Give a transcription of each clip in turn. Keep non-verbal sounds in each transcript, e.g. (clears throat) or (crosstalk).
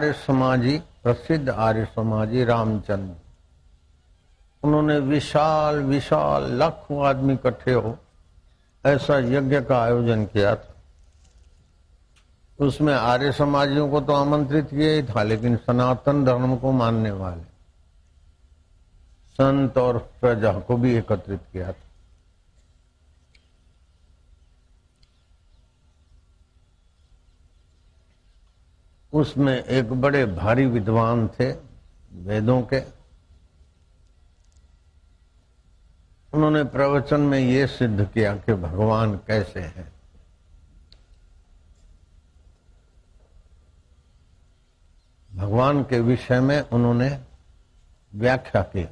आर्य समाजी, प्रसिद्ध आर्य समाजी रामचंद्र। उन्होंने विशाल विशाल लाखों आदमी इकट्ठे हो, ऐसा यज्ञ का आयोजन किया था। उसमें आर्य समाजियों को तो आमंत्रित किया ही था, लेकिन सनातन धर्म को मानने वाले संत और प्रजा को भी एकत्रित किया था। उसमें एक बड़े भारी विद्वान थे वेदों के। उन्होंने प्रवचन में ये सिद्ध किया कि भगवान कैसे हैं। भगवान के विषय में उन्होंने व्याख्या की।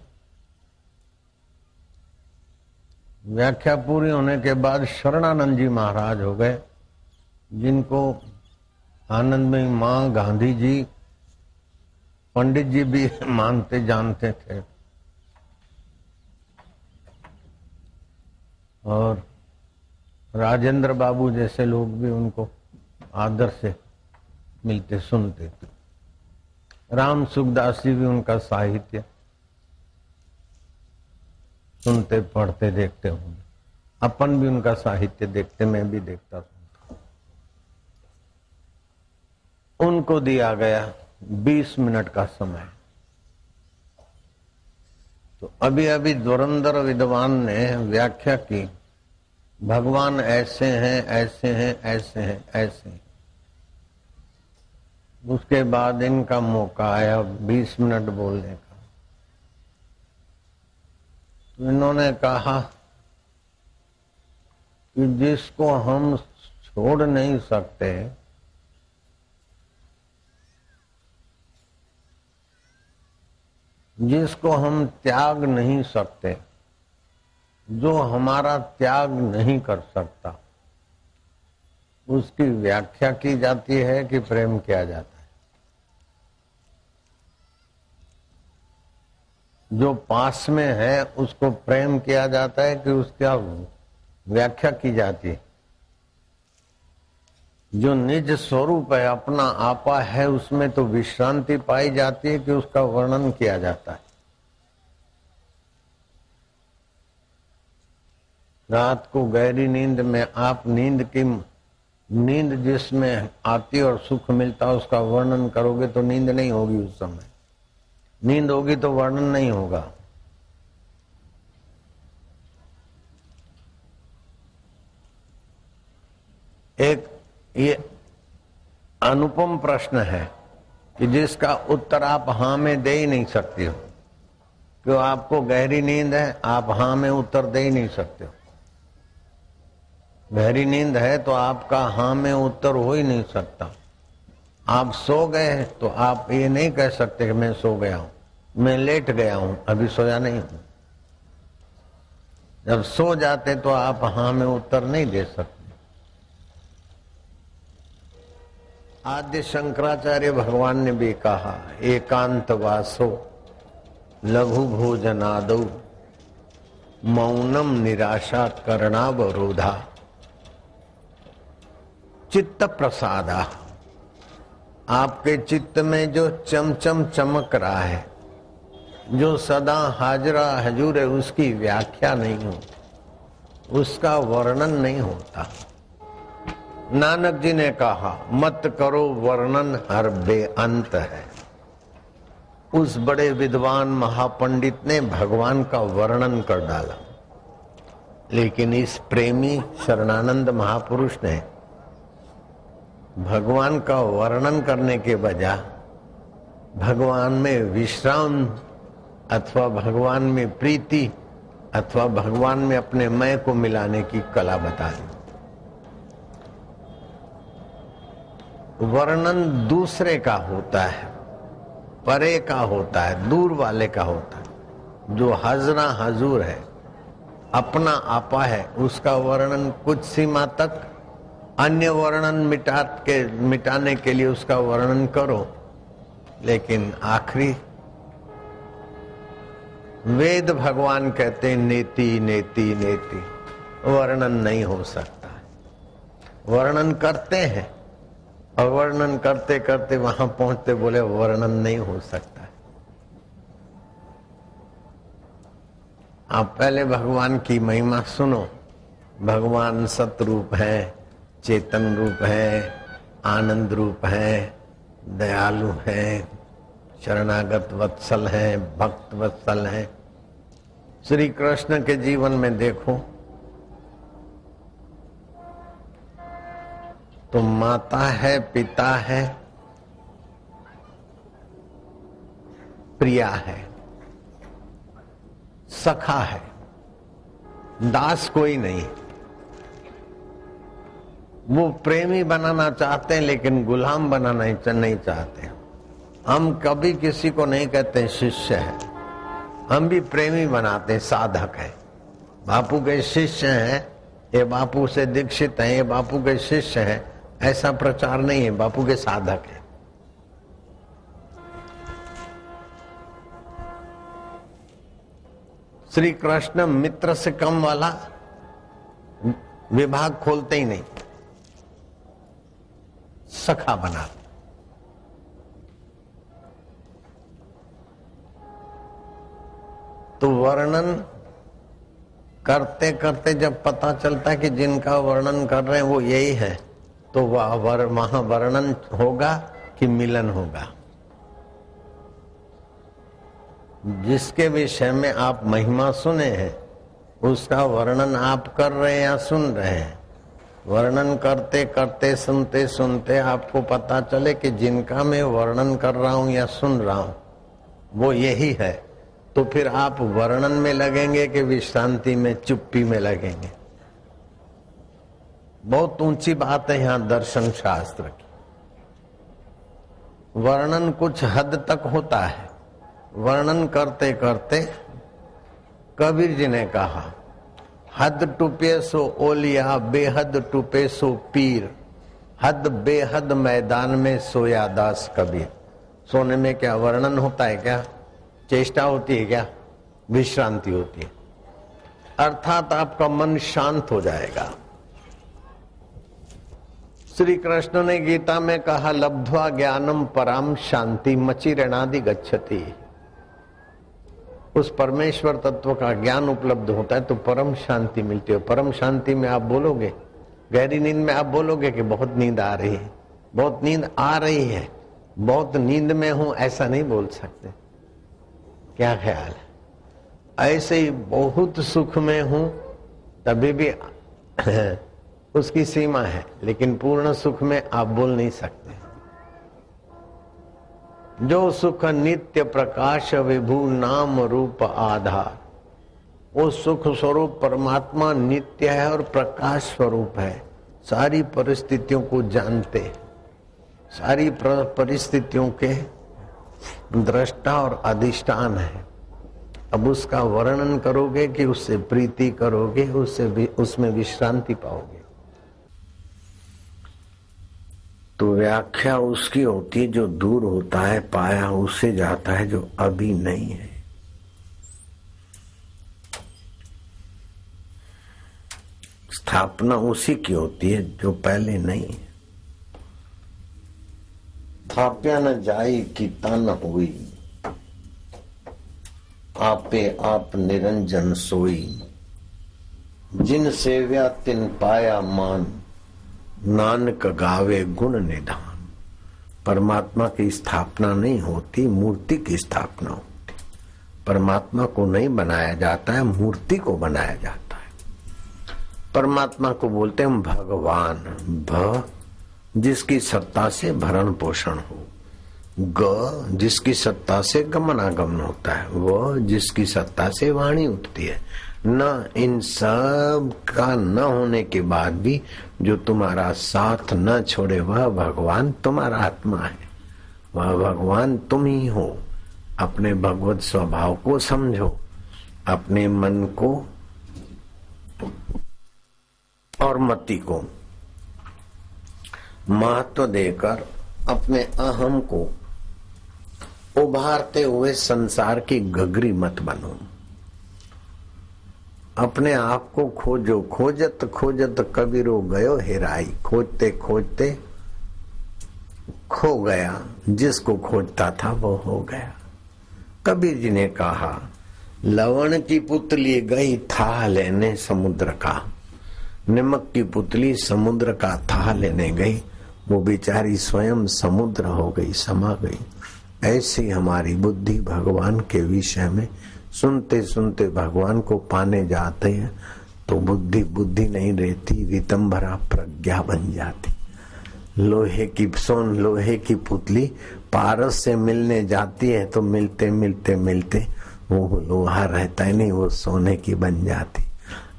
व्याख्या पूरी होने के बाद शरणानंद जी महाराज हो गए, जिनको आनंदमयी माँ गांधी जी पंडित जी भी मानते जानते थे। और राजेंद्र बाबू जैसे लोग भी उनको आदर से मिलते, सुनते थे। राम सुखदास जी भी उनका साहित्य सुनते, पढ़ते, देखते होंगे। अपन भी उनका साहित्य देखते, मैं भी देखता था। उनको दिया गया 20 मिनट का समय। तो अभी अभी दुरंदर विद्वान ने व्याख्या की, भगवान ऐसे हैं ऐसे हैं ऐसे हैं ऐसे हैं। उसके बाद इनका मौका आया बीस मिनट बोलने का। तो इन्होंने कहा कि जिसको हम छोड़ नहीं सकते जिसको हम त्याग नहीं सकते, जो हमारा त्याग नहीं कर सकता, उसकी व्याख्या की जाती है कि प्रेम किया जाता है। जो पास में है, उसको प्रेम किया जाता है कि उसका व्याख्या की जाती है। जो निज स्वरूप है, अपना आपा है, उसमें तो विश्रांति पाई जाती है कि उसका वर्णन किया जाता है। रात को गहरी नींद में आप नींद की, नींद जिसमें आती और सुख मिलता उसका वर्णन करोगे तो नींद नहीं होगी उस समय। नींद होगी तो वर्णन नहीं होगा। एक ये अनुपम प्रश्न है कि जिसका उत्तर आप हाँ में दे ही नहीं सकते हो। क्यों? आपको गहरी नींद है, आप हाँ में उत्तर दे ही नहीं सकते हो। गहरी नींद है तो आपका हाँ में उत्तर हो ही नहीं सकता। आप सो गए तो आप ये नहीं कह सकते कि मैं सो गया हूँ। मैं लेट गया हूँ, अभी सोया नहीं हूँ। जब सो जाते तो आप हाँ में उत्तर नहीं दे सकते। आद्य शंकराचार्य भगवान ने भी कहा, एकांत वासो, लघु भोजनादो, मौनम निराशा करणावरोधा। चित्त प्रसादा, आपके चित्त में जो चमचम चमक रहा है, जो सदा हाजरा हजूर है, उसकी व्याख्या नहीं होती उसका वर्णन नहीं होता। नानक जी ने कहा, मत करो वर्णन हर बेअंत है। उस बड़े विद्वान महापंडित ने भगवान का वर्णन कर डाला। लेकिन इस प्रेमी शरणानंद महापुरुष ने भगवान का वर्णन करने के बजाय भगवान में विश्राम अथवा भगवान में प्रीति अथवा भगवान में अपने मय को मिलाने की कला बता दी। वर्णन दूसरे का होता है, परे का होता है, दूर वाले का होता है। जो हजरा हजूर है, अपना आपा है, उसका वर्णन कुछ सीमा तक, अन्य वर्णन मिटा के, मिटाने के लिए उसका वर्णन करो। लेकिन आखिरी, वेद भगवान कहते नेति नेति नेति। वर्णन नहीं हो सकता। वर्णन करते हैं। और वर्णन करते करते वहाँ पहुँचते बोले, वर्णन नहीं हो सकता। आप पहले भगवान की महिमा सुनो। भगवान सतरूप है, चेतन रूप है, आनंद रूप है, दयालु है, शरणागत वत्सल है, भक्त वत्सल है। श्री कृष्ण के जीवन में देखो तो माता है, पिता है, प्रिया है, सखा है, दास कोई नहीं। वो प्रेमी बनाना चाहते हैं, लेकिन गुलाम बनाना नहीं चाहते। हम कभी किसी को नहीं कहते शिष्य है। हम भी प्रेमी बनाते हैं, साधक है। बापू के शिष्य हैं, ये बापू से दीक्षित हैं, ये बापू के शिष्य हैं। ऐसा प्रचार नहीं है, बापू के साधक है। श्री कृष्ण मित्र से कम वाला विभाग खोलते ही नहीं। सखा बना। तो वर्णन करते करते जब पता चलता है कि जिनका वर्णन कर रहे हैं, वो यही है। तो वह वर, वहाँ वर्णन होगा कि मिलन होगा। जिसके विषय में आप महिमा सुने हैं उसका वर्णन आप कर रहे हैं या सुन रहे हैं। वर्णन करते करते सुनते सुनते आपको पता चले कि जिनका मैं वर्णन कर रहा हूँ या सुन रहा हूँ वो यही है। तो फिर आप वर्णन में लगेंगे कि विश्रांति में चुप्पी में लगेंगे। बहुत ऊँची बात है यहाँ दर्शन शास्त्र की। वर्णन कुछ हद तक होता है। वर्णन करते करते कबीर जी ने कहा, हद टूपे सो ओलिया, बेहद टूपे सो पीर। हद बेहद मैदान में सोया दास कबीर। सोने में क्या वर्णन होता है क्या? चेष्टा होती है क्या? विश्रांति होती है। अर्थात आपका मन शांत हो जाएगा। श्री कृष्ण ने गीता में कहा, लब्धवा ज्ञानम पराम शांति मची रणादि गच्छति। उस परमेश्वर तत्व का ज्ञान उपलब्ध होता है तो परम शांति मिलती है। परम शांति में आप बोलोगे, गहरी नींद में आप बोलोगे कि बहुत नींद आ रही है। बहुत नींद आ रही है। बहुत नींद में हूँ, ऐसा नहीं बोल सकते। क्या ख्याल है? ऐसे ही बहुत सुख में हूँ, तभी भी (clears throat) उसकी सीमा है, लेकिन पूर्ण सुख में आप बोल नहीं सकते। जो सुख नित्य प्रकाश विभू नाम रूप आधार, वो सुख स्वरूप परमात्मा नित्य है और प्रकाश स्वरूप है। सारी परिस्थितियों को जानते, सारी परिस्थितियों के दृष्टा और अधिष्ठान है। अब उसका वर्णन करोगे कि उससे प्रीति करोगे, उससे उसमें विश्रांति पाओगे। तो व्याख्या उसकी होती है, जो दूर होता है, पाया उससे जाता है, जो अभी नहीं है। स्थापना उसी की होती है, जो पहले नहीं है। थाप्या न जाई की तन हुई, आपे आप निरंजन सोई। जिन सेव्या तिन पाया मान नानक गावे गुण निधान। परमात्मा की स्थापना नहीं होती, मूर्ति की स्थापना होती। परमात्मा को नहीं बनाया जाता है, मूर्ति को बनाया जाता है। परमात्मा को बोलते हैं भगवान। भ, जिसकी सत्ता से भरण पोषण हो। ग, जिसकी सत्ता से गमनागमन होता है। वह जिसकी सत्ता से वाणी उठती है। न इन सब का न होने के बाद भी जो तुम्हारा साथ न छोड़े, वह भगवान तुम्हारा आत्मा है। वह भगवान तुम ही हो। अपने भगवत स्वभाव को समझो। अपने मन को और मति को। महत्व देकर अपने अहम को उभारते हुए संसार की गगरी मत बनो। अपने आप को खोजो। खोजत खोजत कबीरो गयो हेराई। खोजते खोजते खो गया। जिसको खोजता था वो हो गया। कबीर जी ने कहा, लवण की पुतली गई था लेने समुद्र का। निमक की पुतली समुद्र का था लेने गई। वो बेचारी स्वयं समुद्र हो गई, समा गई। ऐसी हमारी बुद्धि भगवान के विषय में सुनते सुनते भगवान को पाने जाते हैं तो बुद्धि बुद्धि नहीं रहती भरा प्रज्ञा बन जाती। लोहे की, सोन लोहे की पुतली पारस से मिलने जाती है तो मिलते मिलते मिलते वो लोहा रहता है नहीं, वो सोने की बन जाती।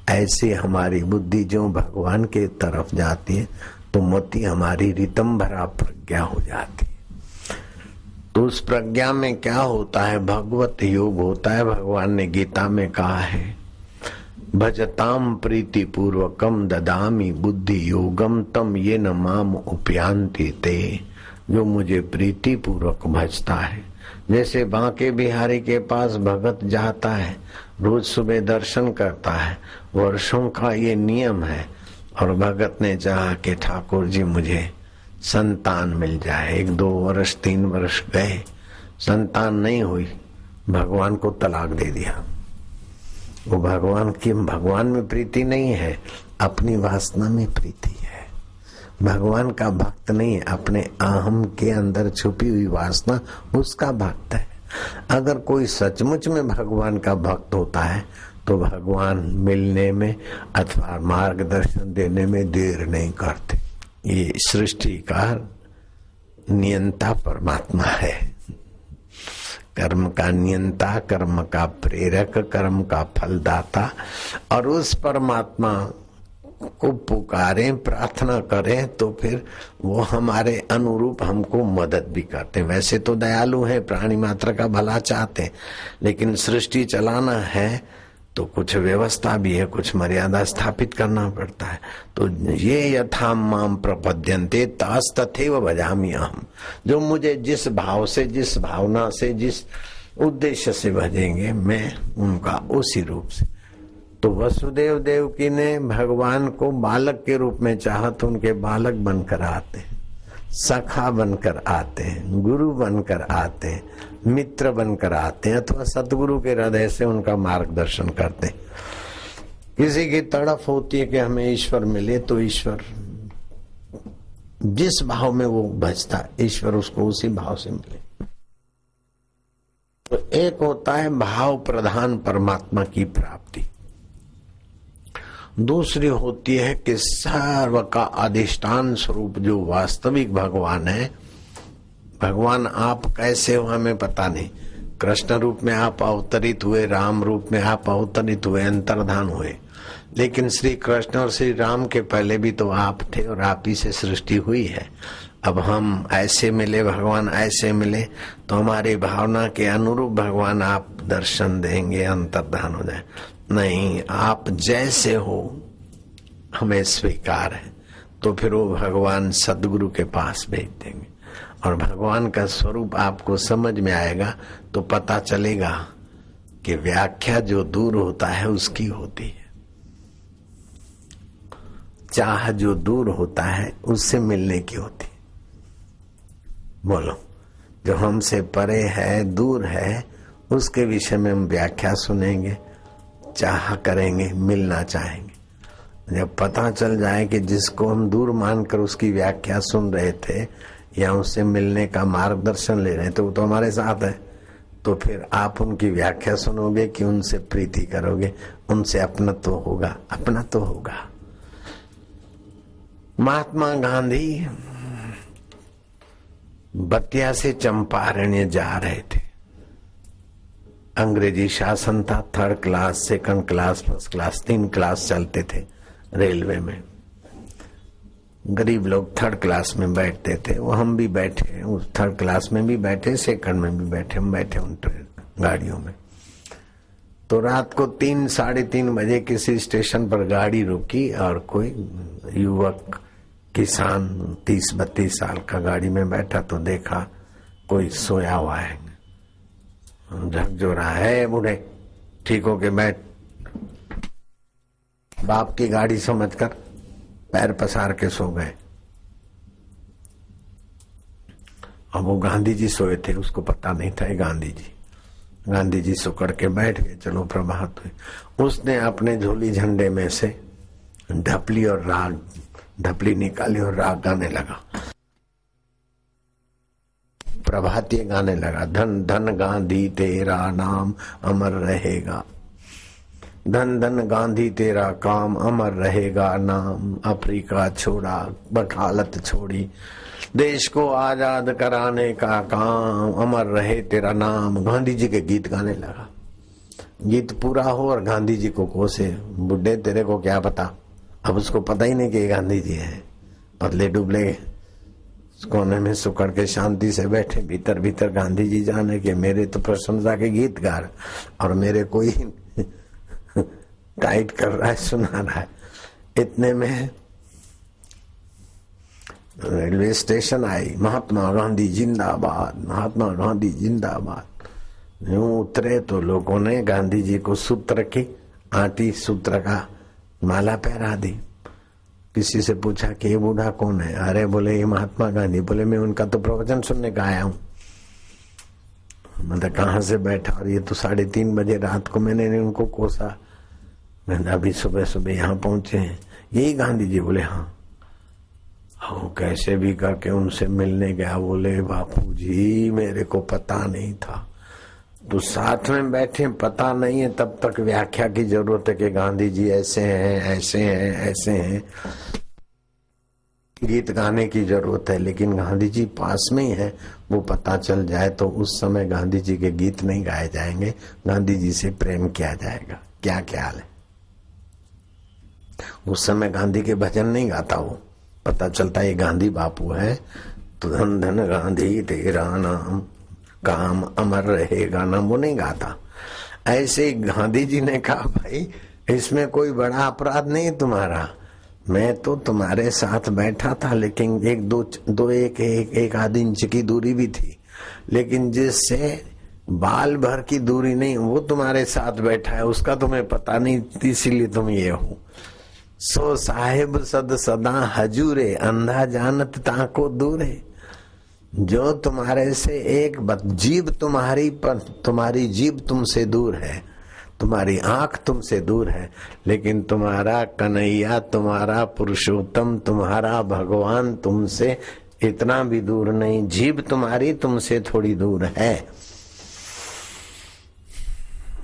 ऐसी हमारी बुद्धि जो भगवान के तरफ़ जाती है तो मोती हमारी रितम भरा प्रज्ञा हो जाती। तो उस प्रज्ञा में क्या होता है? भगवत योग होता है, भगवान ने गीता में कहा है। भजताम प्रीति पूर्वकम ददामी बुद्धि योगम तम ये न माम उपयांति ते। जो मुझे प्रीति पूर्वक भजता है। जैसे बांके बिहारी के पास भगत जाता है, रोज सुबह दर्शन करता है, वर्षों का ये नियम है। और भगत ने चाहा कि ठाकुर जी मुझे संतान मिल जाए। एक दो वर्ष, तीन वर्ष गए, संतान नहीं हुई, भगवान को तलाक दे दिया। वो भगवान की, भगवान में प्रीति नहीं है, अपनी वासना में प्रीति है। भगवान का भक्त नहीं है, अपने अहम के अंदर छुपी हुई वासना, उसका भक्त है। अगर कोई सचमुच में भगवान का भक्त होता है तो भगवान मिलने में अथवा मार्गदर्शन देने में देर नहीं करते। ये सृष्टि का नियंता परमात्मा है। कर्म का नियंता, कर्म का प्रेरक, कर्म का फलदाता, और उस परमात्मा को पुकारें, प्रार्थना करें तो फिर वो हमारे अनुरूप हमको मदद भी करते हैं। वैसे तो दयालु है, प्राणी मात्र का भला चाहते हैं, लेकिन सृष्टि चलाना है तो कुछ व्यवस्था भी है, कुछ मर्यादा स्थापित करना पड़ता है। तो ये यथा माम प्रपद्यंते तास तथेव भजामी हम जो मुझे जिस भाव से, जिस भावना से, जिस उद्देश्य से भजेंगे, मैं उनका उसी रूप से। तो वसुदेव देव की ने भगवान को बालक के रूप में चाहा तो उनके बालक बनकर आते हैं। सखा बनकर आते हैं, गुरु बनकर आते हैं, मित्र बनकर आते हैं, अथवा सतगुरु के हृदय से उनका मार्गदर्शन करते हैं। किसी की तड़फ होती है कि हमें ईश्वर मिले तो ईश्वर, जिस भाव में वो भजता, ईश्वर उसको उसी भाव से मिले। तो एक होता है भाव प्रधान परमात्मा की प्राप्ति। दूसरी होती है कि सर्व का अधिष्ठान स्वरूप जो वास्तविक भगवान है, भगवान आप कैसे हो हमें पता नहीं। कृष्ण रूप में आप अवतरित हुए, राम रूप में आप अवतरित हुए, अंतर्धान हुए। लेकिन श्री कृष्ण और श्री राम के पहले भी तो आप थे और आप ही से सृष्टि हुई है। अब हम ऐसे मिले, भगवान ऐसे मिले तो हमारी भावना के अनुरूप भगवान आप दर्शन देंगे, अंतर्धान हो जाए। नहीं, आप जैसे हो, हमें स्वीकार है। तो फिर वो भगवान सदगुरु के पास भेज देंगे। और भगवान का स्वरूप आपको समझ में आएगा तो पता चलेगा कि व्याख्या जो दूर होता है, उसकी होती है। चाह जो दूर होता है, उससे मिलने की होती बोलो, जो हमसे परे है, दूर है, उसके विषय में हम व्याख्या सुनेंगे, चाह करेंगे, मिलना चाहेंगे। जब पता चल जाए कि जिसको हम दूर मानकर उसकी व्याख्या सुन रहे थे, या उससे मिलने का मार्गदर्शन ले रहे थे वो तो हमारे साथ है। तो फिर आप उनकी व्याख्या सुनोगे कि उनसे प्रीति करोगे, उनसे अपना तो होगा, अपना तो होगा। महात्मा गांधी बतिया से चंपारण्य जा रहे थे। अंग्रेज़ी शासन था third class second class first class तीन क्लास चलते थे रेलवे में। गरीब लोग थर्ड क्लास में बैठते थे। वो हम भी बैठे उस थर्ड क्लास में भी बैठे सेकंड में भी बैठे, हम बैठे उन ट्रेन गाड़ियों में। तो रात को तीन, साढ़े तीन बजे किसी स्टेशन पर गाड़ी रुकी और कोई युवक किसान तीस बत्तीस साल का गाड़ी में बैठा तो देखा कोई सोया हुआ है। झकझोरा है बूढ़े। ठीक हो के बैठ। बाप की गाड़ी समझकर पैर पसार के सो गए। अब वो गांधी जी सोए थे, उसको पता नहीं था गांधी जी। गांधी जी सुकड़ के बैठ गए, चलो प्रभात हुई। उसने अपने झोली झंडे में से ढपली और राग ढपली निकाली और राग गाने लगा। प्रभातीय गाने लगा, धन धन गांधी तेरा नाम अमर रहेगा। धन धन गांधी तेरा काम अमर रहेगा, नाम अफ्रीका छोड़ा, बखालत छोड़ी। देश को आज़ाद कराने का काम अमर रहे, तेरा नाम। गांधी जी के गीत गाने लगा। गीत पूरा हो और गांधी जी को कोसे, बुढ़े तेरे को क्या पता? अब उसको पता ही नहीं कि गांधी जी है। पतले डुबले कोने में सुकड़ के शांति से बैठे, भीतर भीतर गांधी जी जाने के मेरे तो प्रशंसा के गीत गा और मेरे कोई (laughs) टाइट कर रहा है, सुना रहा है। इतने में रेलवे स्टेशन आई, महात्मा गांधी जिंदाबाद, महात्मा गांधी जिंदाबाद। यूँ उतरे तो लोगों ने गांधी जी को सूत्र की आटी सूत्र का माला पहरा दी। किसी से पूछा कि ये बूढ़ा कौन है? अरे बोले, ये महात्मा गांधी। बोले, मैं उनका तो प्रवचन सुनने का आया हूँ। मतलब कहाँ से बैठा? और ये तो साढ़े तीन बजे रात को मैंने उनको कोसा। मैंने अभी सुबह सुबह यहाँ पहुँचे हैं। यही गांधी जी बोले हाँ। हाँ कैसे भी करके उनसे मिलने गया। बोले, बापू जी, मेरे को पता नहीं था। तो साथ में बैठे, पता नहीं है तब तक व्याख्या की ज़रूरत है कि गांधी जी ऐसे हैं ऐसे हैं ऐसे हैं। गीत गाने की ज़रूरत है, लेकिन गांधी जी पास में ही है। वो पता चल जाए तो उस समय गांधी जी के गीत नहीं गाए जाएँगे। गांधी जी से प्रेम किया जाएगा। क्या ख्याल है? उस समय गांधी के भजन नहीं गाता वो। पता चलता ये गांधी बापू है। तो धन धन गांधी तेरा नाम। काम अमर रहेगा ना नहीं गाता। ऐसे गांधी जी ने कहा भाई इसमें कोई बड़ा अपराध नहीं तुम्हारा। मैं तो तुम्हारे साथ बैठा था लेकिन एक दो दो एक एक, एक आधी इंच की दूरी भी थी। लेकिन जिससे बाल भर की दूरी नहीं वो तुम्हारे साथ बैठा है उसका तुम्हें पता नहीं इसीलिए तुम ये हो। सो साहेब सद सदा हजूरे अंधा जानत ताको दूरे। जो तुम्हारे से एक जीव तुम्हारी पर, तुम्हारी जीव तुमसे दूर है। तुम्हारी आँख तुमसे दूर है। लेकिन तुम्हारा कन्हैया, तुम्हारा पुरुषोत्तम, तुम्हारा भगवान तुमसे इतना भी दूर नहीं। जीव तुम्हारी तुमसे थोड़ी दूर है।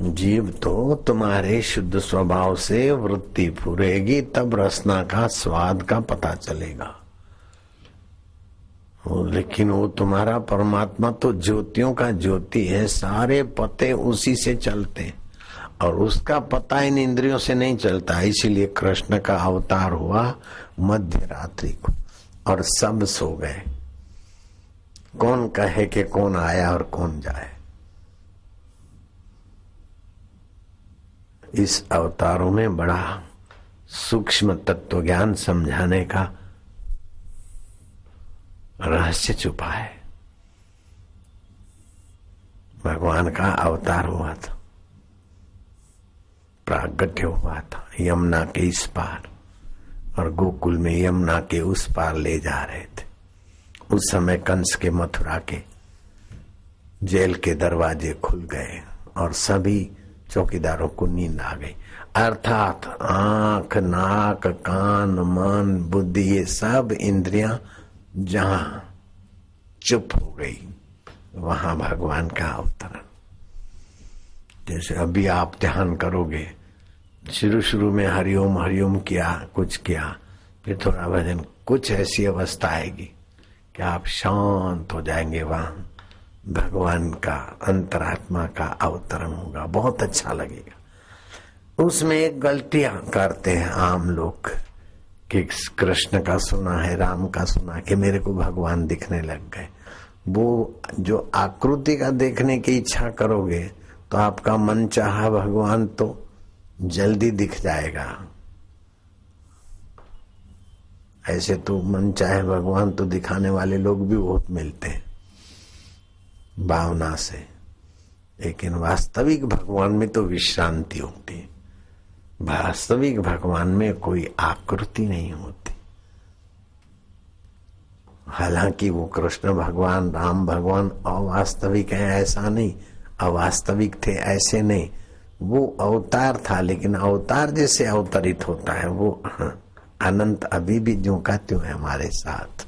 जीव तो तुम्हारे शुद्ध स्वभाव से वृत्ति फुरेगी तब रसना का, स्वाद का पता चलेगा। लेकिन वो तुम्हारा परमात्मा तो ज्योतियों का ज्योति है, सारे पते उसी से चलते और उसका पता इन इंद्रियों से नहीं चलता, इसीलिए कृष्ण का अवतार हुआ मध्य रात्रि को, और सब सो गए। कौन कहे कि कौन आया और कौन जाए? इस अवतारों में बड़ा सूक्ष्म तत्व ज्ञान समझाने का रहस्य छुपा है। भगवान का अवतार हुआ था। प्रागट्य हुआ था। यमुना के इस पार और गोकुल में यमुना के उस पार ले जा रहे थे। उस समय कंस के मथुरा के जेल के दरवाजे खुल गए और सभी चौकीदारों को नींद आ गई। अर्थात आँख, नाक, कान, मन, बुद्धि, ये सब इंद्रियाँ जहाँ चुप हो गई, वहाँ भगवान का अवतरण। जैसे अभी आप ध्यान करोगे शुरू शुरू में हरिओम हरिओम किया, कुछ किया, फिर थोड़ा भजन, कुछ ऐसी अवस्था आएगी कि आप शांत हो जाएँगे वहाँ। भगवान का, अंतरात्मा का अवतरण होगा, बहुत अच्छा लगेगा। उसमें गलतियाँ करते हैं आम लोग। कि कृष्ण का सुना है, राम का सुना कि मेरे को भगवान दिखने लग गए। वो जो आकृति का देखने की इच्छा करोगे तो आपका मन चाह, भगवान तो जल्दी दिख जाएगा। ऐसे तो मन चाहे, भगवान तो दिखाने वाले लोग भी बहुत मिलते हैं। भावना से। लेकिन वास्तविक भगवान में तो विश्रांति होती है। वास्तविक भगवान में कोई आकृति नहीं होती। हालाँकि वो कृष्ण भगवान, राम भगवान अवास्तविक है, ऐसा नहीं। अवास्तविक थे, ऐसे नहीं। वो अवतार था, लेकिन अवतार जैसे अवतरित होता है, वो अनंत अभी भी जो का त्यों है हमारे साथ।